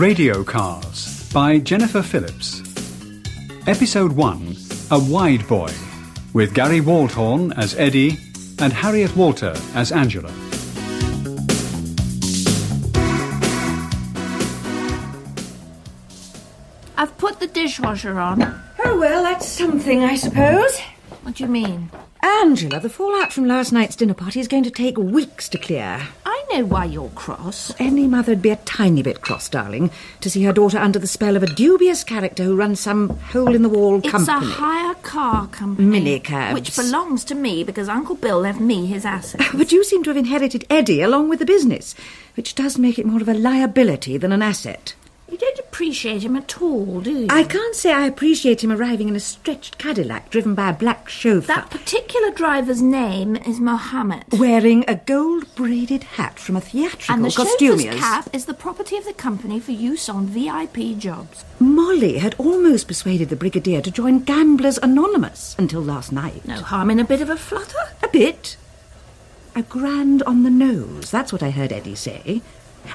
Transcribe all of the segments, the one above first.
Radio Cars by Jennifer Phillips. Episode 1 A Wide Boy, with Gary Waldhorn as Eddie and Harriet Walter as Angela. I've put the dishwasher on. Oh, well, that's something, I suppose. What do you mean? Angela, the fallout from last night's dinner party is going to take weeks to clear. I know why you're cross. Any mother'd be a tiny bit cross, darling, to see her daughter under the spell of a dubious character who runs some hole-in-the-wall company. It's a hire car company. Minicabs. Which belongs to me because Uncle Bill left me his assets. But you seem to have inherited Eddie along with the business, which does make it more of a liability than an asset. Appreciate him at all, do you? I can't say I appreciate him arriving in a stretched Cadillac driven by a black chauffeur. That particular driver's name is Mohammed. Wearing a gold braided hat from a theatrical And the costumier's. chauffeur's cap is the property of the company for use on VIP jobs. Molly had almost persuaded the Brigadier to join Gamblers Anonymous until last night. No harm in a bit of a flutter. A bit. A grand on the nose, that's what I heard Eddie say.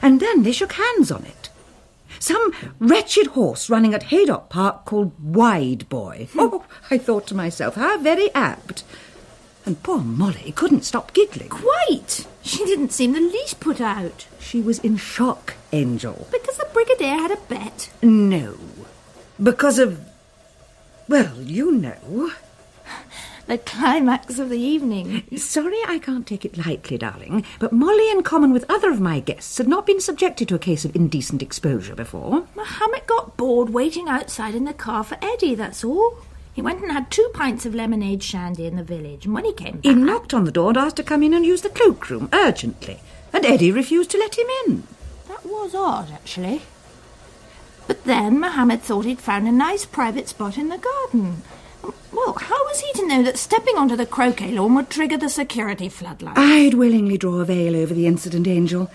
And then they shook hands on it. Some wretched horse running at Haydock Park called Wide Boy. Oh, I thought to myself, how very apt. And poor Molly couldn't stop giggling. Quite. She didn't seem the least put out. She was in shock, Angel. Because the Brigadier had a bet. No. Because of. Well, you know. The climax of the evening. Sorry I can't take it lightly, darling, but Molly, in common with other of my guests, had not been subjected to a case of indecent exposure before. Mohammed got bored waiting outside in the car for Eddie, that's all. He went and had two pints of lemonade shandy in the village, and when he came back... He knocked on the door and asked to come in and use the cloakroom urgently, and Eddie refused to let him in. That was odd, actually. But then Mohammed thought he'd found a nice private spot in the garden. Well, how was he to know that stepping onto the croquet lawn would trigger the security floodlight? I'd willingly draw a veil over the incident, Angel,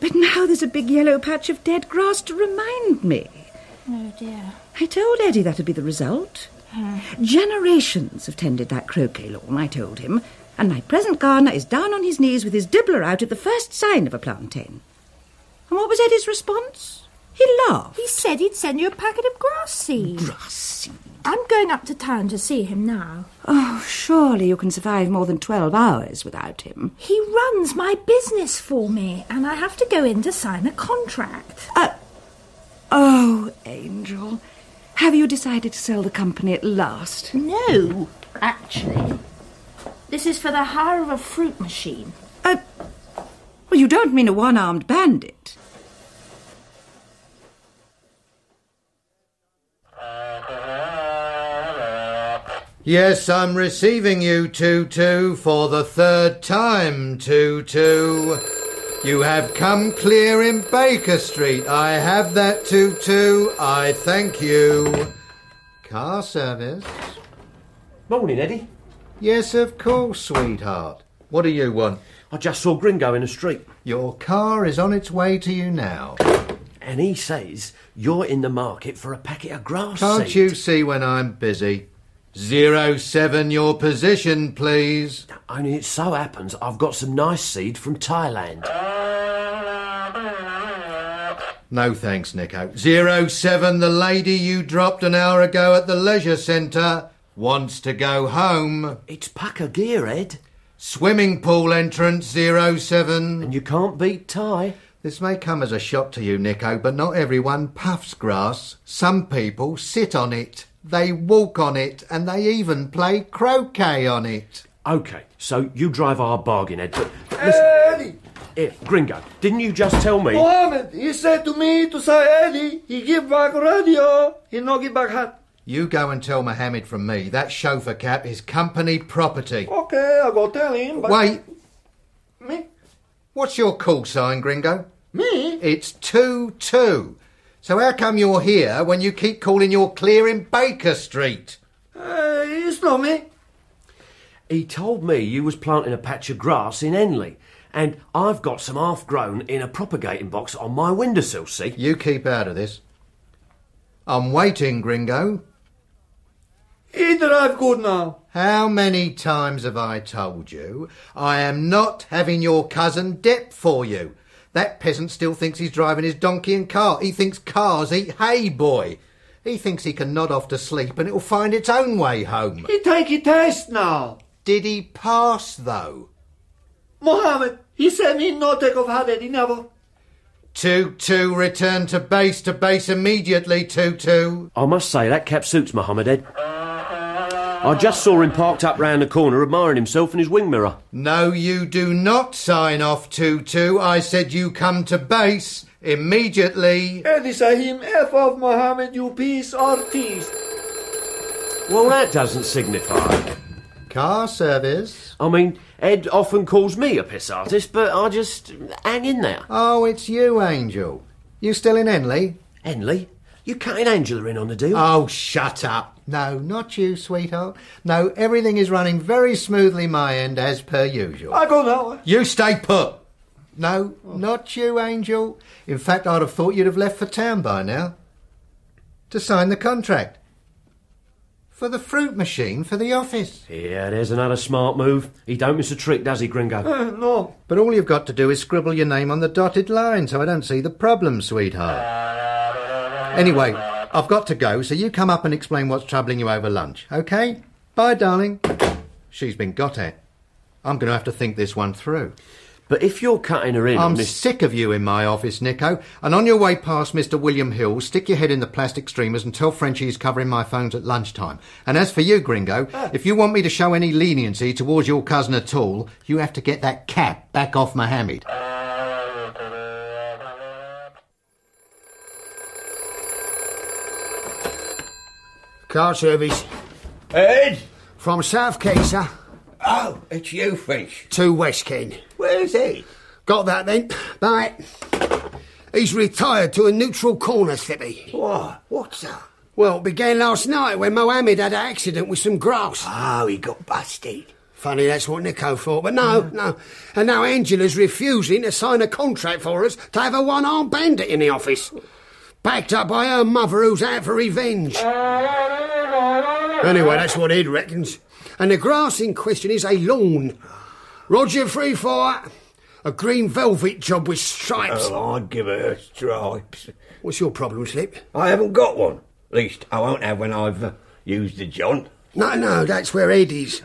but now there's a big yellow patch of dead grass to remind me. Oh, dear. I told Eddie that'd be the result. Hmm. Generations have tended that croquet lawn, I told him, and my present gardener is down on his knees with his dibbler out at the first sign of a plantain. And what was Eddie's response? He laughed. He said he'd send you a packet of grass seed. Grass seed. I'm going up to town to see him now. Oh, surely you can survive more than twelve hours without him. He runs my business for me, and I have to go in to sign a contract. Uh, oh, Angel, have you decided to sell the company at last? No, actually. This is for the hire of a fruit machine. Uh, well, you don't mean a one-armed bandit. Yes, I'm receiving you, Tutu, for the third time, Tutu. You have come clear in Baker Street. I have that, Tutu. I thank you. Car service? Morning, Eddie. Yes, of course, sweetheart. What do you want? I just saw Gringo in the street, Your car is on its way to you now. and he says you're in the market for a packet of grass Can't seed. you see when I'm busy? Zero seven, your position, please. Only it so happens I've got some nice seed from Thailand. No thanks, Nico. Zero seven, the lady you dropped an hour ago at the leisure centre wants to go home. It's Packer gear, Ed, Swimming pool entrance zero seven. and you can't beat Thai. This may come as a shock to you, Nico, but not everyone puffs grass. Some people sit on it, they walk on it, and they even play croquet on it. Okay, so you drive our bargain, Ed. But listen, Eddie! here, Gringo, didn't you just tell me? Mohammed, he said to me to say Eddie, he give back radio, he no give back hat. You go and tell Mohammed from me that chauffeur cap is company property. Okay, I go tell him, but... Wait, Me? what's your call sign, Gringo? Me? It's 2 2. So how come you're here when you keep calling your clearing Baker Street? Uh, it's not me. He told me you was planting a patch of grass in Henley, and I've got some half-grown in a propagating box on my windowsill, see? You keep out of this. I'm waiting, Gringo. Either I've good now. How many times have I told you I am not having your cousin Depp for you? That peasant still thinks he's driving his donkey and cart. He thinks cars eat hay, boy. He thinks he can nod off to sleep and it'll find its own way home. He take a test now. Did he pass, though? Mohammed, he said me no take off had Eddie never. 2-2, return to base, to base immediately, 2-2. I must say, that cap suits Mohammed Ed. I just saw him parked up round the corner admiring himself in his wing mirror. No, you do not sign off 2-2. I said you come to base immediately. Eddie say F of Mohammed, you peace artist. Well, that doesn't signify. Car service. I mean, Ed often calls me a piss artist, but I just hang in there. Oh, it's you, Angel. You still in Henley? Henley, you cutting Angela in on the deal? Oh, shut up. No, not you, sweetheart. No, everything is running very smoothly my end as per usual. I go now. You stay put. No, not you, Angel. In fact, I'd have thought you'd have left for town by now. To sign the contract. For the fruit machine for the office. yeah, there's another smart move. He don't miss a trick, does he, Gringo? Uh, no. But all you've got to do is scribble your name on the dotted line, so I don't see the problem, sweetheart. Anyway, I've got to go, so you come up and explain what's troubling you over lunch, okay? Bye, darling. She's been got at. I'm going to have to think this one through. But if you're cutting her in I'm this... sick of you in my office, Nico. And on your way past Mr. William Hill, stick your head in the plastic streamers and tell Frenchie he's covering my phones at lunchtime. And as for you, Gringo, ah. if you want me to show any leniency towards your cousin at all, you have to get that cap back off Mohammed. Car service Ed! from South Kent, sir, Oh, it's you, Finch. to West Kent. Where's he? Got that then? Bye. He's retired to a neutral corner city. Why? What's that? Well, it began last night when Mohammed had an accident with some grass. Oh, he got busted. Funny, that's what Nico thought, but no, mm. no. And now Angela's refusing to sign a contract for us to have a one-armed bandit in the office. Backed up by her mother who's out for revenge. Anyway, that's what Ed reckons. And the grass in question is a lawn. Roger free for a green velvet job with stripes. Oh, I'd give her stripes. What's your problem, Slip? I haven't got one. At least I won't have when I've uh, used the John. No, no, that's where Ed is.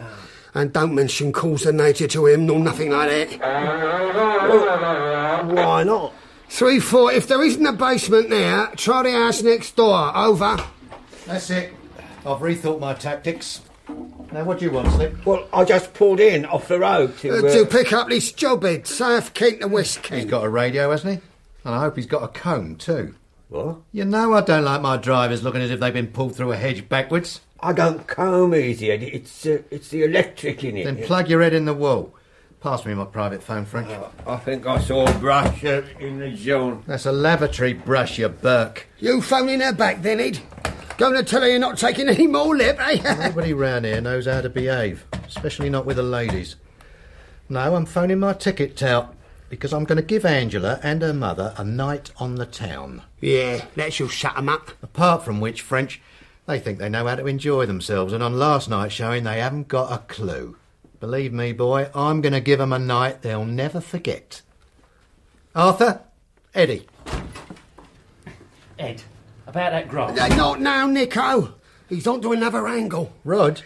And don't mention calls of nature to him, nor nothing like that. Why not? Three, four, if there isn't a basement there, try the house next door. Over. That's it. I've rethought my tactics. Now, what do you want, Slip? Well, I just pulled in off the road to. Uh, Uh, to pick up this job, Ed. South Kent and West Kent. He's got a radio, hasn't he? And I hope he's got a comb, too. What? You know I don't like my drivers looking as if they've been pulled through a hedge backwards. I don't comb easy, Eddie. It's uh, it's the electric in it. Then plug your head in the wall. Pass me my private phone, French. I think I saw a brush uh, in the John. That's a lavatory brush, you Burke. You phoning her back then, Ed? Going to tell her you're not taking any more lip, eh? Nobody round here knows how to behave, especially not with the ladies. No, I'm phoning my ticket tout because I'm going to give Angela and her mother a night on the town. yeah, that shall shut 'em up. Apart from which, French, they think they know how to enjoy themselves, and on last night's showing, they haven't got a clue. Believe me, boy, I'm going to give 'em a night they'll never forget. Arthur, Eddie, Ed, about that grass. Uh, Not now, Nico. He's on to another angle. Rod.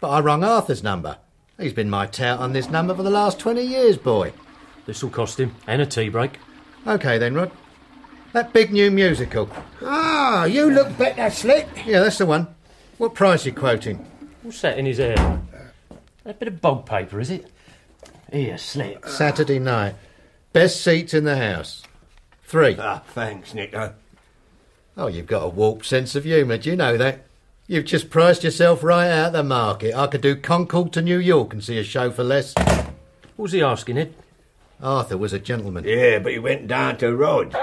But I rung Arthur's number. He's been my tout on this number for the last 20 years, boy. This'll cost him, and a tea break. Okay then, Rod. That big new musical. Ah, you look better, Slick. Yeah, that's the one. What price you quoting? What's that in his hair? A bit of bog paper, is it? Here, Slick. Saturday night. Best seats in the house. Three. Ah, thanks, Nico. Oh, you've got a warped sense of humour, do you know that? You've just priced yourself right out of the market. I could do Concorde to New York and see a show for less. What was he asking, Ed? Arthur was a gentleman. Yeah, but he went down to Rod.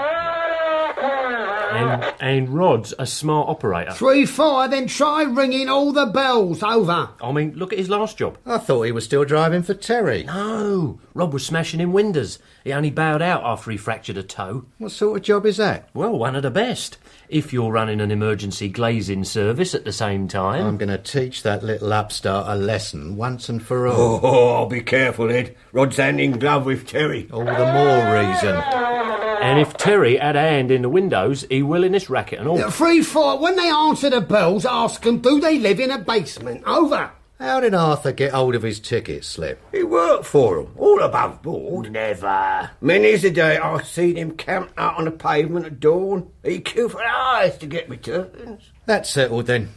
And, ah. and Rod's a smart operator. Three, four, then try ringing all the bells. Over. I mean, look at his last job. I thought he was still driving for Terry. No, Rod was smashing in windows. He only bowed out after he fractured a toe. What sort of job is that? Well, one of the best. If you're running an emergency glazing service at the same time. I'm going to teach that little upstart a lesson once and for all. Oh, oh, oh be careful, Ed. Rod's hand in glove with Terry. All the more reason. And if Terry had a hand in the windows, he will in this racket and all. Three, four, when they answer the bells, ask them, do they live in a basement? Over. How did Arthur get hold of his ticket slip? He worked for for 'em, all above board. Never. Many's the day I've seen him camped out on the pavement at dawn. He queued for hours to get returns. That's settled then.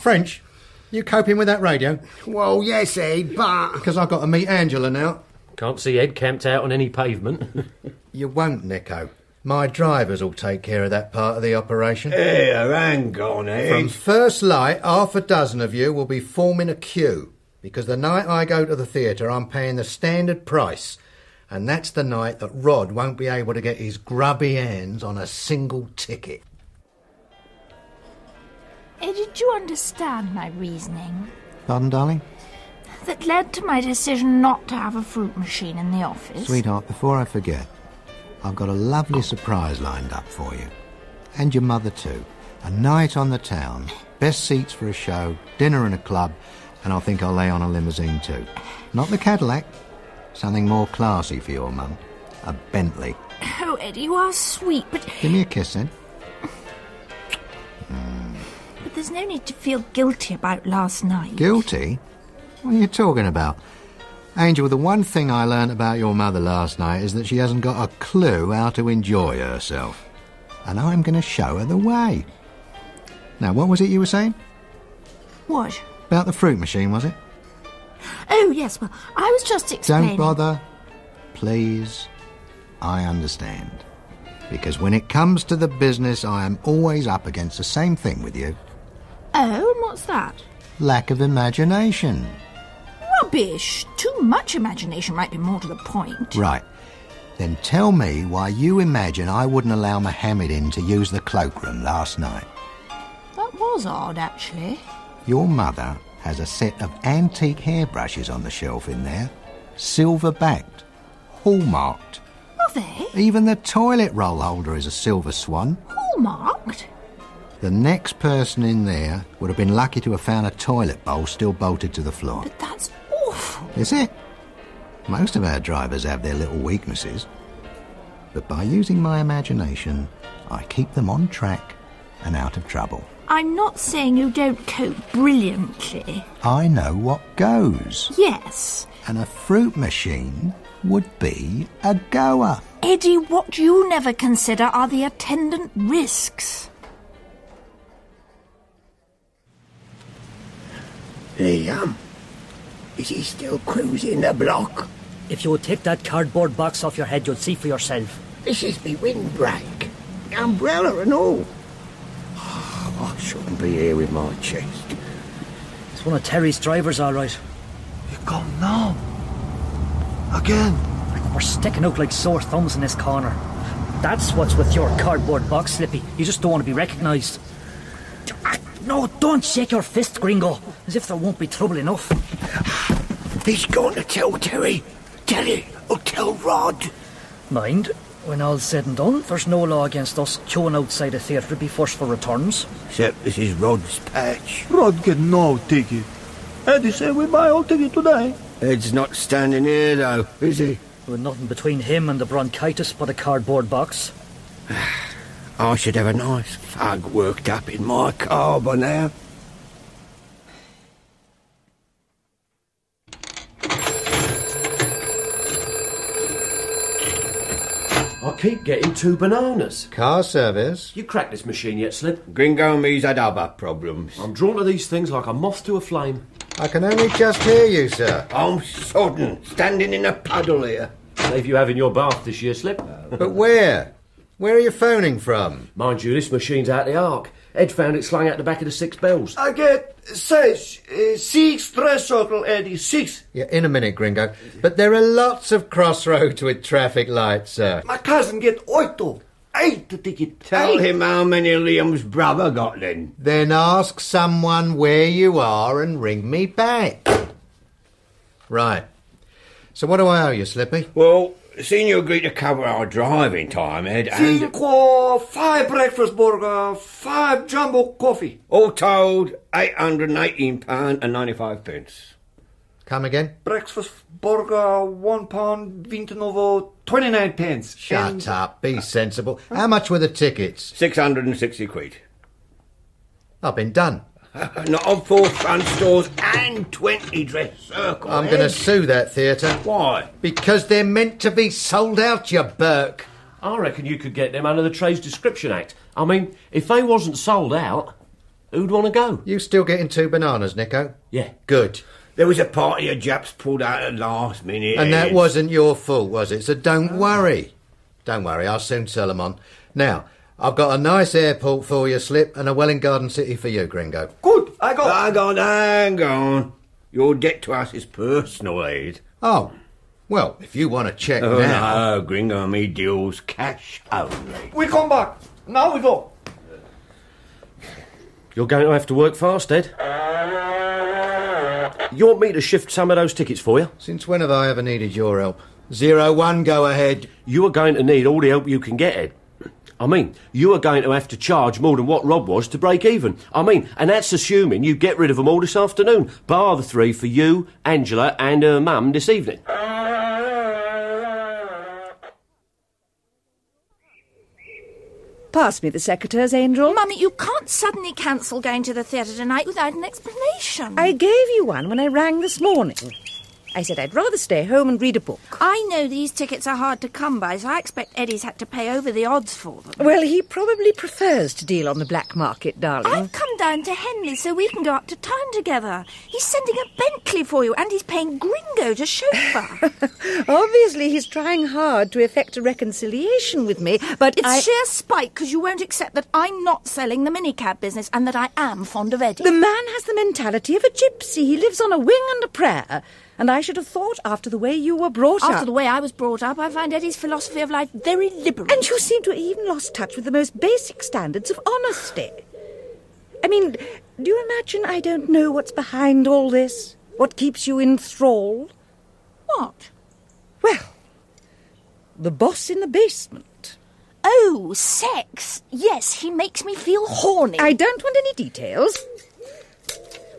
French, you coping with that radio? Well, yes, Ed, but... Because I've got to meet Angela now. Can't see Ed camped out on any pavement. You won't, Nico. My drivers will take care of that part of the operation. Here, hang on, Ed. From first light, half a dozen of you will be forming a queue. Because the night I go to the theatre, I'm paying the standard price. And that's the night that Rod won't be able to get his grubby hands on a single ticket. Ed, did you understand my reasoning? Pardon, darling? That led to my decision not to have a fruit machine in the office. Sweetheart, before I forget, I've got a lovely surprise lined up for you. And your mother, too. A night on the town, best seats for a show, dinner in a club, and I think I'll lay on a limousine, too. Not the Cadillac, something more classy for your mum. A Bentley. Oh, Eddie, you are sweet, but, Give me a kiss, then. but there's no need to feel guilty about last night. Guilty? What are you talking about? Angel, the one thing I learned about your mother last night is that she hasn't got a clue how to enjoy herself. And I'm going to show her the way. Now, what was it you were saying? What? About the fruit machine, was it? Oh, yes, well, I was just explaining. Don't bother. Please. I understand. Because when it comes to the business, I am always up against the same thing with you Oh, and what's that? lack of imagination. Rubbish. Too much imagination might be more to the point. Right. Then tell me why you imagine I wouldn't allow Mohammed in to use the cloakroom last night. That was odd, actually. Your mother has a set of antique hairbrushes on the shelf in there, silver backed, hallmarked. Are they? Even the toilet roll holder is a silver swan. Hallmarked? The next person in there would have been lucky to have found a toilet bowl still bolted to the floor. But that's. Is it? Most of our drivers have their little weaknesses. But by using my imagination, I keep them on track and out of trouble. I'm not saying you don't cope brilliantly. I know what goes. Yes. And a fruit machine would be a goer. Eddie, what you never consider are the attendant risks. Liam, is he still cruising the block? If you would take that cardboard box off your head, you'd see for yourself. This is me windbreak. Umbrella and all. I shouldn't be here with my chest. It's one of Terry's drivers, all right. You've come now. Again. We're sticking out like sore thumbs in this corner. That's what's with your cardboard box, Slippy. You just don't want to be recognised. No, don't shake your fist, Gringo, as if there won't be trouble enough. He's going to tell Terry. Terry will tell Rod. Mind, when all's said and done, there's no law against us queuing outside a theatre to be forced for returns. Except this is Rod's patch. Rod get no ticket. Eddie said we buy all ticket today. Ed's not standing here, though, is he? With nothing between him and the bronchitis but a cardboard box. I should have a nice fag worked up in my car by now. I keep getting two bananas. Car service? You cracked this machine yet, Slip? Gringo and me's had other problems. I'm drawn to these things like a moth to a flame. I can only just hear you, sir. I'm sodden, standing in a puddle here. Save you having your bath this year, Slip. But where? Where are you phoning from? Mind you, this machine's out the ark. Ed found it slung out the back of the six bells. I get six, uh, six press circle, Eddie, six. Yeah, in a minute, Gringo. But there are lots of crossroads with traffic lights, sir. My cousin get oito, eight ticket. Tell eight. him how many Liam's brother got then. Then ask someone where you are and ring me back. Right. So what do I owe you, Slippy? Well, seeing you agreed to cover our driving time, Ed, and Cinco, five breakfast burger, five jumbo coffee. all told, eight hundred and eighteen pound and ninety-five pence. Come again? Breakfast burger, one pound, Vintanovo, 29 pence. Shut And- up. Be sensible. How much were the tickets? Six hundred and sixty quid. I've been done. Not on four front stores and twenty dress circles. I'm going to sue that theatre. Why? Because they're meant to be sold out, you Burke. I reckon you could get them under the Trades Description Act. I mean, if they wasn't sold out, who'd want to go? You still getting two bananas, Nico? Yeah. Good. There was a party of Japs pulled out at last minute. And that wasn't your fault, was it? So don't worry. Don't worry, I'll soon sell 'em on. Now, I've got a nice airport for you, Slip, and a Welwyn Garden City for you, Gringo. Good, I go. Hang on, hang on. Your debt to us is personal, Ed. Oh, well, if you want to check Oh, now. no, Gringo and me deals cash only. We come back. Now we go. You're going to have to work fast, Ed. You want me to shift some of those tickets for you? Since when have I ever needed your help? Zero one, go ahead. You are going to need all the help you can get, Ed. I mean, you are going to have to charge more than what Rod was to break even. I mean, and that's assuming you get rid of them all this afternoon, bar the three for you, Angela, and her mum this evening. Pass me the secateurs, Angel. Mummy, you can't suddenly cancel going to the theatre tonight without an explanation. I gave you one when I rang this morning. I said I'd rather stay home and read a book. I know these tickets are hard to come by, so I expect Eddie's had to pay over the odds for them. Well, he probably prefers to deal on the black market, darling. I've come down to Henley so we can go up to town together. He's sending a Bentley for you, and he's paying Gringo to chauffeur. Obviously, he's trying hard to effect a reconciliation with me, but it's I... sheer spite because you won't accept that I'm not selling the minicab business and that I am fond of Eddie. The man has the mentality of a gypsy. He lives on a wing and a prayer. And I should have thought, after the way you were brought up. After the way I was brought up, I find Eddie's philosophy of life very liberal. And you seem to have even lost touch with the most basic standards of honesty. I mean, do you imagine I don't know what's behind all this? What keeps you enthralled? What? Well, the boss in the basement. Oh, sex. Yes, he makes me feel horny. I don't want any details.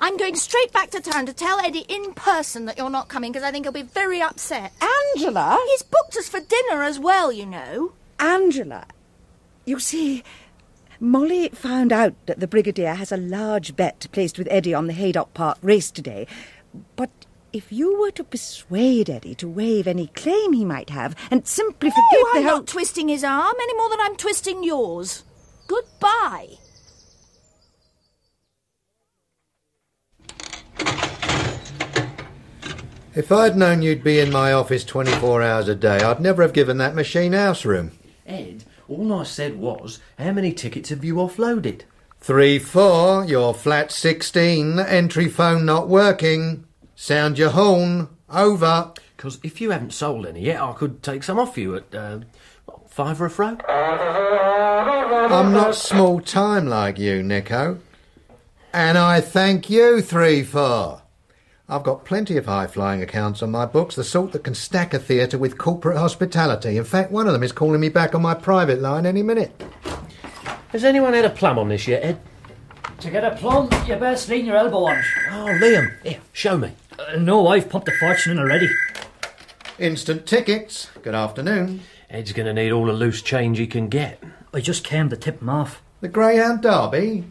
I'm going straight back to town to tell Eddie in person that you're not coming because I think he'll be very upset. Angela? He's booked us for dinner as well, you know. Angela, you see, Molly found out that the Brigadier has a large bet placed with Eddie on the Haydock Park race today. But if you were to persuade Eddie to waive any claim he might have and simply forget Oh, the I'm whole. not twisting his arm any more than I'm twisting yours. Goodbye. If I'd known you'd be in my office 24 hours a day, I'd never have given that machine house room. Ed, all I said was, how many tickets have you offloaded? Three, four, your flat 16, entry phone not working. Sound your horn, over. Because if you haven't sold any yet, I could take some off you at uh, what, five or a throw. I'm not small time like you, Nico. And I thank you, three, four. I've got plenty of high flying accounts on my books, the sort that can stack a theatre with corporate hospitality. In fact, one of them is calling me back on my private line any minute. Has anyone had a plum on this yet, Ed? To get a plum, you best lean your elbow on it. Oh, Liam, here, show me. Uh, no, I've pumped a fortune in already. Instant tickets. Good afternoon. Ed's going to need all the loose change he can get. I just came to tip him off. The Greyhound Derby?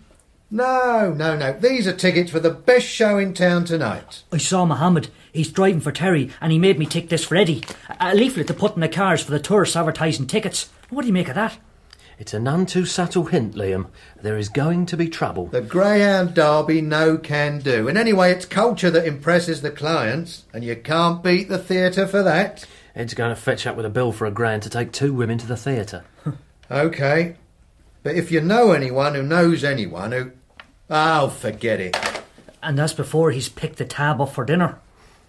No, no, no. These are tickets for the best show in town tonight. I saw Mohammed. He's driving for Terry, and he made me take this for Eddie. A a leaflet to put in the cars for the tourists advertising tickets. What do you make of that? It's a none too subtle hint, Liam. There is going to be trouble. The Greyhound Derby no can do. And anyway, it's culture that impresses the clients, and you can't beat the theatre for that. Ed's going to fetch up with a bill for a grand to take two women to the theatre. Okay. But if you know anyone who knows anyone who. Oh, forget it. And that's before he's picked the tab up for dinner.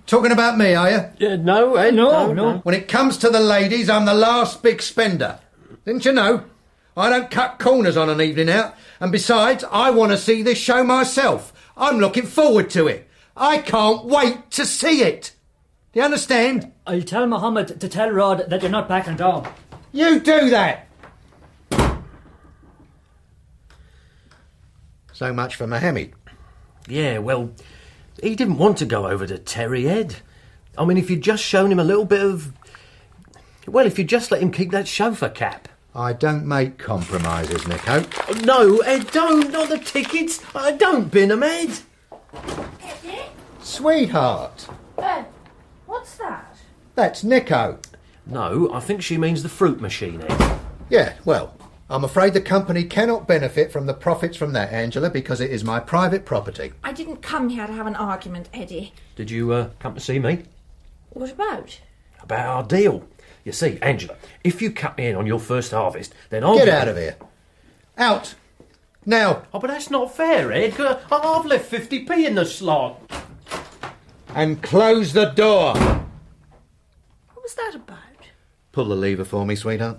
Talking about me, are you? Yeah, no, Ed, No, no. When it comes to the ladies, I'm the last big spender. Didn't you know? I don't cut corners on an evening out. And besides, I want to see this show myself. I'm looking forward to it. I can't wait to see it. Do you understand? I'll tell Mohammed to tell Rod that you're not backing down. You do that. So much for Mohammed. Yeah, well, he didn't want to go over to Terry Ed. I mean, if you'd just shown him a little bit of. Well, if you'd just let him keep that chauffeur cap. I don't make compromises, Nico. No, Ed, don't. Not the tickets. I don't bin 'em, Ed. Sweetheart, Uh, what's that? that's Nico. No, I think she means the fruit machine, Ed. Yeah, well, I'm afraid the company cannot benefit from the profits from that, Angela, because it is my private property. I didn't come here to have an argument, Eddie. Did you uh, come to see me? What about? About our deal. You see, Angela, if you cut me in on your first harvest, then I'll Get out of here. Out. Now. Oh, but that's not fair, Ed. 'cause I- I've left 50p in the slot. And close the door. What was that about? Pull the lever for me, sweetheart.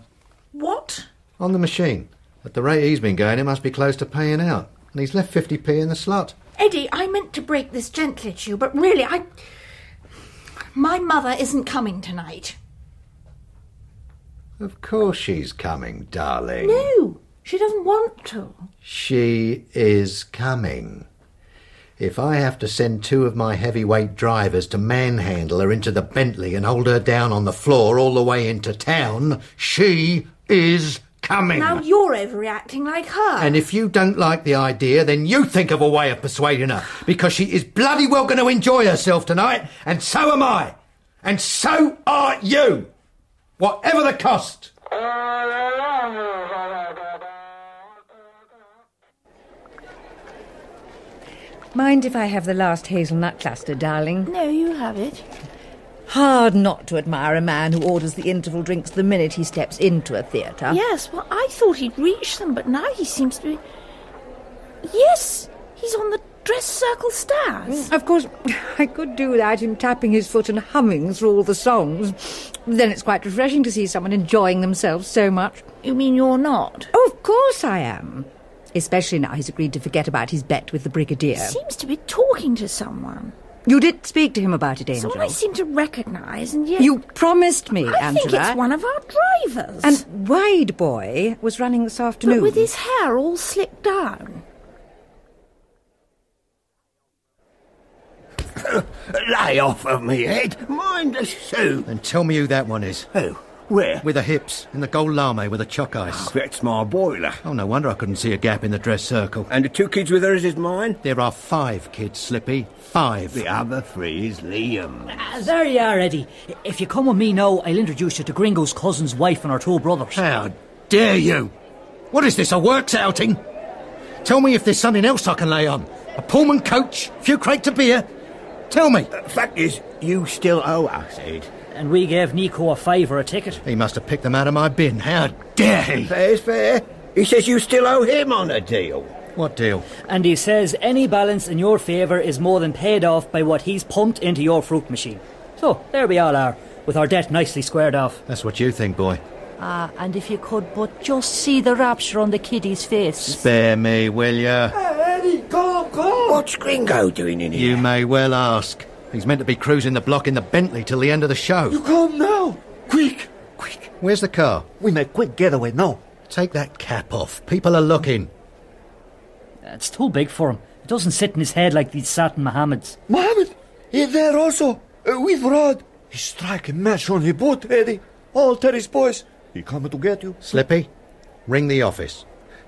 What? On the machine. At the rate he's been going, it must be close to paying out. And he's left 50p in the slot. Eddie, I meant to break this gently to you, but really, I. My mother isn't coming tonight. Of course she's coming, darling. No, she doesn't want to. She is coming. If I have to send two of my heavyweight drivers to manhandle her into the Bentley and hold her down on the floor all the way into town, she is coming. Now you're overreacting like her. And if you don't like the idea, then you think of a way of persuading her, because she is bloody well going to enjoy herself tonight, and so am I. And so are you. Whatever the cost. Mind if I have the last hazelnut cluster, darling? No, you have it. Hard not to admire a man who orders the interval drinks the minute he steps into a theatre. Yes, well, I thought he'd reached them, but now he seems to be. Yes, he's on the dress circle stairs. Mm, of course, I could do without him tapping his foot and humming through all the songs. Then it's quite refreshing to see someone enjoying themselves so much. You mean you're not? Oh, of course I am. Especially now he's agreed to forget about his bet with the Brigadier. Seems to be talking to someone. You did speak to him about it, Angel. Someone I seem to recognise, and yet. You promised me, I Angela. think it's one of our drivers. And Wide Boy was running this afternoon. But with his hair all slicked down. Lay off of me, Ed. Mind the soup. And tell me who that one is. Who? Where? With the hips, in the gold lame with a chock ice. Oh, that's my boiler. Oh, no wonder I couldn't see a gap in the dress circle. And the two kids with hers is mine? There are five kids, Slippy. Five. The other three is Liam. Ah, there you are, Eddie. If you come with me now, I'll introduce you to Gringo's cousin's wife and her two brothers. How dare you? What is this, a works outing? Tell me if there's something else I can lay on. A Pullman coach, a few crates of beer. Tell me. Uh, fact is, you still owe us, Ed. And we gave Nico a fiver a ticket. He must have picked them out of my bin. How dare he? Fair's fair. He says you still owe him on a deal. What deal? And he says any balance in your favour is more than paid off by what he's pumped into your fruit machine. So, there we all are, with our debt nicely squared off. That's what you think, boy. Ah, and if you could but just see the rapture on the kiddies' face. Spare me, will ya? Eddie, come, come. What's Gringo doing in here? You may well ask. He's meant to be cruising the block in the Bentley till the end of the show. You come now. Quick, quick. Where's the car? We make quick getaway now. Take that cap off. People are looking. It's too big for him. It doesn't sit in his head like these satin Mohammeds. Mohammed, he's there also, uh, with Rod. He's striking a match on his boat, Eddie. All Terry's boys. He coming to get you. Slippy, ring the office.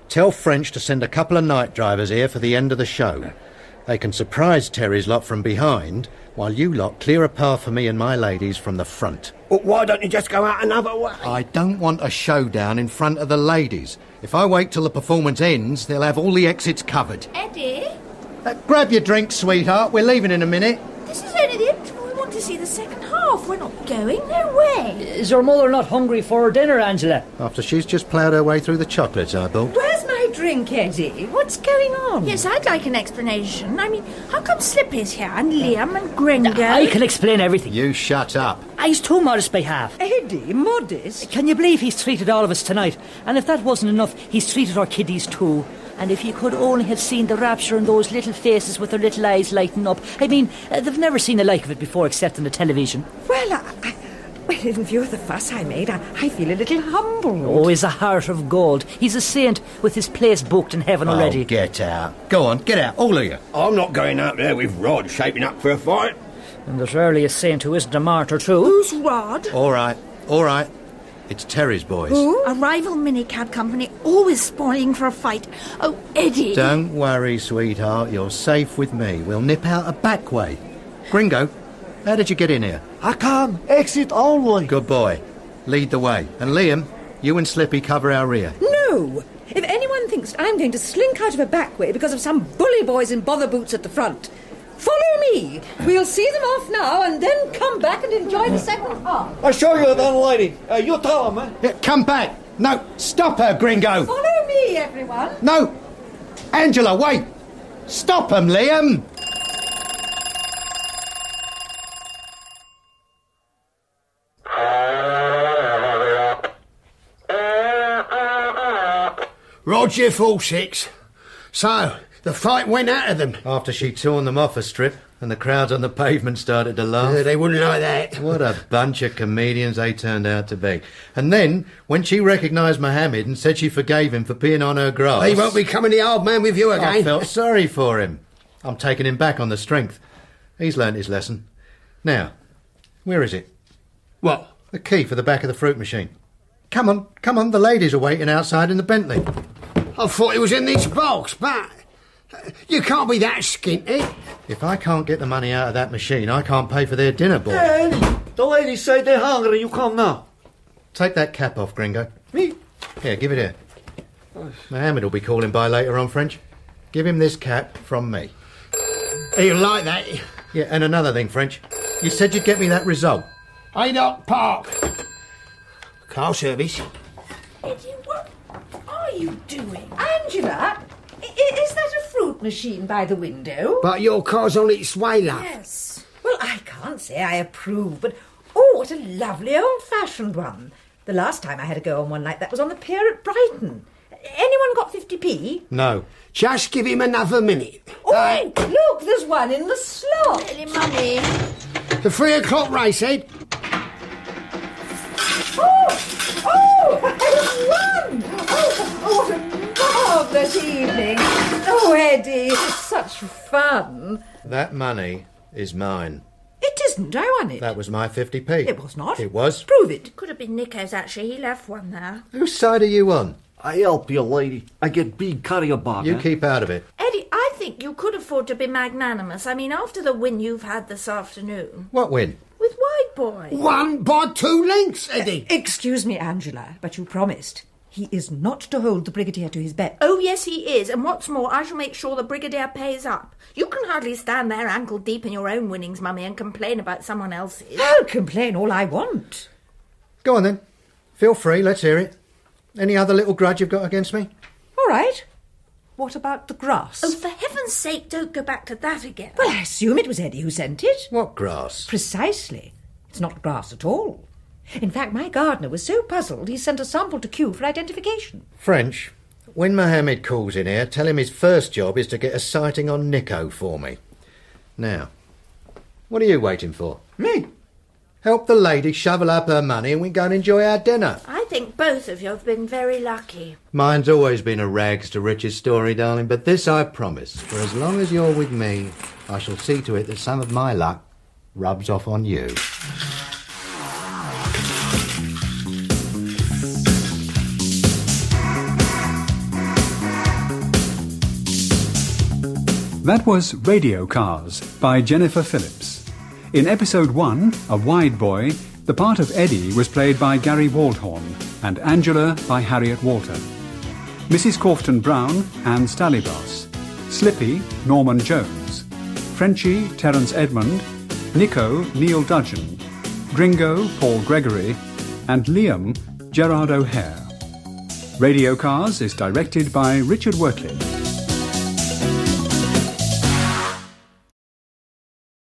Tell French to send a couple of night drivers here for the end of the show. They can surprise Terry's lot from behind, while you lot clear a path for me and my ladies from the front. Well, why don't you just go out another way? I don't want a showdown in front of the ladies. If I wait till the performance ends, they'll have all the exits covered. Eddie, Uh, grab your drink, sweetheart. We're leaving in a minute. this is only the interval. We want to see the second half. We're not going. No way. Is your mother not hungry for her dinner, Angela? After she's just ploughed her way through the chocolates I bought. Where's my drink? drink, Eddie. What's going on? Yes, I'd like an explanation. I mean, how come Slippy's here and Liam and Gringo? I can explain everything. You shut up. He's too modest by half. Eddie, modest? Can you believe he's treated all of us tonight? And if that wasn't enough, he's treated our kiddies too. And if you could only have seen the rapture in those little faces with their little eyes lighting up. I mean, uh, they've never seen the like of it before except on the television. Well, I, I, well, in view of the fuss I made, I, I feel a little humbled. Oh, he's a heart of gold. He's a saint with his place booked in heaven oh, already. Oh, get out. Go on, get out, all of you. I'm not going out there with Rod shaping up for a fight. And there's rarely a saint who isn't a martyr too. Who's Rod? All right, all right. It's Terry's boys. A rival minicab company, always spoiling for a fight. Oh, Eddie. Don't worry, sweetheart. You're safe with me. We'll nip out a back way. Gringo, how did you get in here? I come, exit only. Good boy. Lead the way. And Liam, you and Slippy cover our rear. No! If anyone thinks I'm going to slink out of a back way because of some bully boys in bother boots at the front, follow me. We'll see them off now and then come back and enjoy the second half. I show you that lady. Uh, you tell him, eh? Yeah, come back. No, stop her, Gringo. Follow me, everyone. No. Angela, wait. Stop him, Liam. Roger full six. So, the fight went out of them. After she'd torn them off a strip and the crowds on the pavement started to laugh. They wouldn't like that. What a bunch of comedians they turned out to be. And then, when she recognised Mohammed and said she forgave him for peeing on her grass... He won't be coming the old man with you again. I felt sorry for him. I'm taking him back on the strength. He's learnt his lesson. Now, where is it? What? The key for the back of the fruit machine. Come on, come on, the ladies are waiting outside in the Bentley. I thought it was in this box, but you can't be that skinty. If I can't get the money out of that machine, I can't pay for their dinner, boy. Hey, the ladies say they're hungry. You come now. Take that cap off, Gringo. Me? Here, give it here. Mohammed will be calling by later on, French. Give him this cap from me. He'll like that. Yeah, and another thing, French. You said you'd get me that result. Haydock Park. Car service. Eddie, what are you doing? Angela, i- i- is that a fruit machine by the window? But your car's on its way, love. Yes. Well, I can't say I approve, but oh, what a lovely old-fashioned one. The last time I had a go on one like that was on the pier at Brighton. Anyone got 50p? No. Just give him another minute. Oh, uh, look, there's one in the slot. Really, Mummy? The three o'clock race, Ed. Oh, oh, I have won! Oh, oh, what a marvellous evening. Oh, Eddie, it's such fun. That money is mine. It isn't, I won it. That was my 50p. It was not. It was. Prove it. Could have been Nico's, actually. He left one there. Whose side are you on? I help you, lady. I get big carrier bag. You eh? keep out of it. Eddie, I think you could afford to be magnanimous. I mean, after the win you've had this afternoon. What win? With Wide Boy. One by two lengths, Eddie. Excuse me, Angela, but you promised. He is not to hold the Brigadier to his bet. Oh, yes, he is. And what's more, I shall make sure the Brigadier pays up. You can hardly stand there ankle deep in your own winnings, Mummy, and complain about someone else's. I'll complain all I want. Go on then. Feel free, let's hear it. Any other little grudge you've got against me? All right. What about the grass? Oh, for heaven's sake, don't go back to that again. Well, I assume it was Eddie who sent it. What grass? Precisely. It's not grass at all. In fact, my gardener was so puzzled he sent a sample to Kew for identification. French. When Mohammed calls in here, tell him his first job is to get a sighting on Nico for me. Now, what are you waiting for? Me? Help the lady shovel up her money and we go and enjoy our dinner. I think both of you have been very lucky. Mine's always been a rags to riches story, darling, but this I promise. For as long as you're with me, I shall see to it that some of my luck rubs off on you. That was Radio Cars by Jennifer Phillips. In episode 1, A Wide Boy, the part of Eddie was played by Gary Waldhorn and Angela by Harriet Walter. Mrs. Corfton Brown, Anne Stallybass. Slippy, Norman Jones. Frenchie, Terence Edmond. Nico, Neil Dudgeon. Gringo, Paul Gregory. And Liam, Gerard O'Hare. Radio Cars is directed by Richard Wortley.